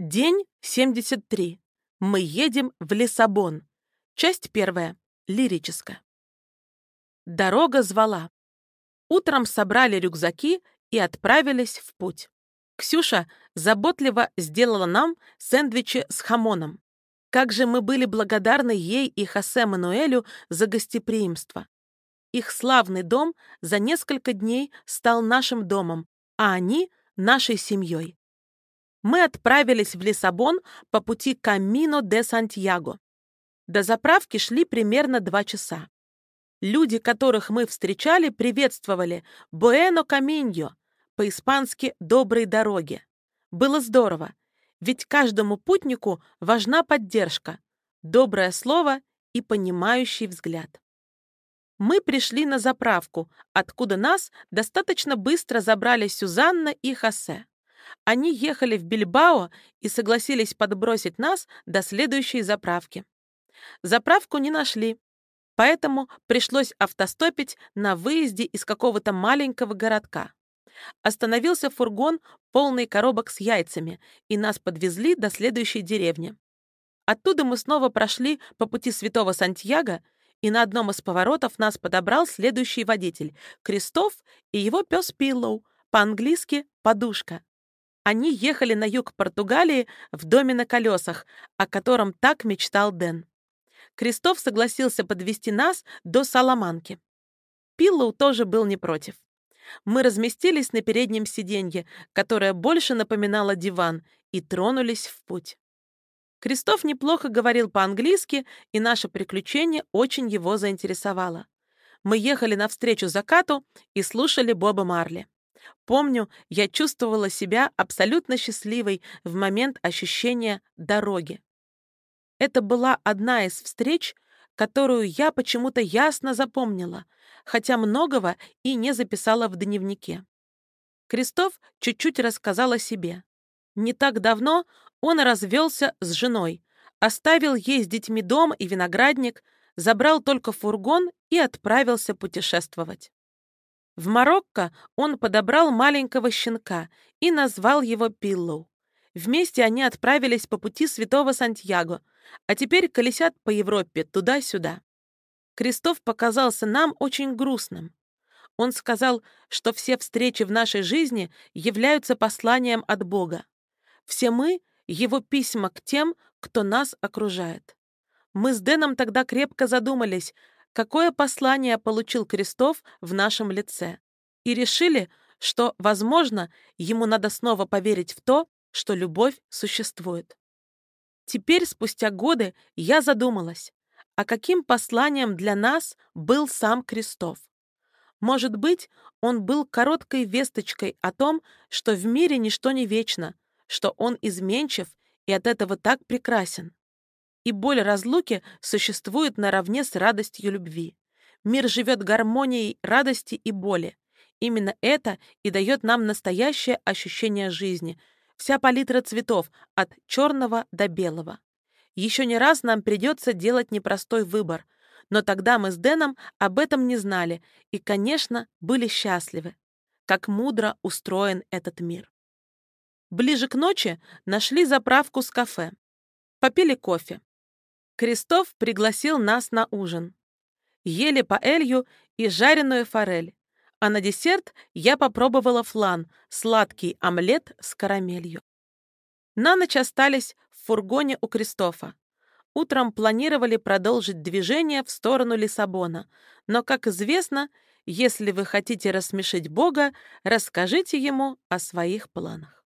День 73. Мы едем в Лиссабон. Часть первая. Лирическая. Дорога звала. Утром собрали рюкзаки и отправились в путь. Ксюша заботливо сделала нам сэндвичи с хамоном. Как же мы были благодарны ей и Хосе Мануэлю за гостеприимство. Их славный дом за несколько дней стал нашим домом, а они — нашей семьей мы отправились в Лиссабон по пути Камино де Сантьяго. До заправки шли примерно два часа. Люди, которых мы встречали, приветствовали «Буэно Каминьо», по-испански «доброй дороги». Было здорово, ведь каждому путнику важна поддержка, доброе слово и понимающий взгляд. Мы пришли на заправку, откуда нас достаточно быстро забрали Сюзанна и Хосе. Они ехали в Бильбао и согласились подбросить нас до следующей заправки. Заправку не нашли, поэтому пришлось автостопить на выезде из какого-то маленького городка. Остановился фургон, полный коробок с яйцами, и нас подвезли до следующей деревни. Оттуда мы снова прошли по пути Святого Сантьяго, и на одном из поворотов нас подобрал следующий водитель — Кристоф и его пес Пиллоу, по-английски «подушка». Они ехали на юг Португалии в доме на колесах, о котором так мечтал Дэн. Крестов согласился подвести нас до Саламанки. Пиллоу тоже был не против. Мы разместились на переднем сиденье, которое больше напоминало диван, и тронулись в путь. Крестов неплохо говорил по-английски, и наше приключение очень его заинтересовало. Мы ехали навстречу закату и слушали Боба Марли. Помню, я чувствовала себя абсолютно счастливой в момент ощущения дороги. Это была одна из встреч, которую я почему-то ясно запомнила, хотя многого и не записала в дневнике. Крестов чуть-чуть рассказал о себе. Не так давно он развелся с женой, оставил ей с детьми дом и виноградник, забрал только фургон и отправился путешествовать. В Марокко он подобрал маленького щенка и назвал его Пиллоу. Вместе они отправились по пути Святого Сантьяго, а теперь колесят по Европе туда-сюда. Крестов показался нам очень грустным. Он сказал, что все встречи в нашей жизни являются посланием от Бога. Все мы — его письма к тем, кто нас окружает. Мы с Дэном тогда крепко задумались, какое послание получил Крестов в нашем лице, и решили, что, возможно, ему надо снова поверить в то, что любовь существует. Теперь, спустя годы, я задумалась, а каким посланием для нас был сам Крестов? Может быть, он был короткой весточкой о том, что в мире ничто не вечно, что он изменчив и от этого так прекрасен и боль разлуки существует наравне с радостью любви. Мир живет гармонией радости и боли. Именно это и дает нам настоящее ощущение жизни. Вся палитра цветов, от черного до белого. Еще не раз нам придется делать непростой выбор, но тогда мы с Дэном об этом не знали и, конечно, были счастливы. Как мудро устроен этот мир. Ближе к ночи нашли заправку с кафе. Попили кофе. Крестов пригласил нас на ужин. Ели паэлью и жареную форель. А на десерт я попробовала флан, сладкий омлет с карамелью. На ночь остались в фургоне у Кристофа. Утром планировали продолжить движение в сторону Лиссабона, но, как известно, если вы хотите рассмешить Бога, расскажите ему о своих планах.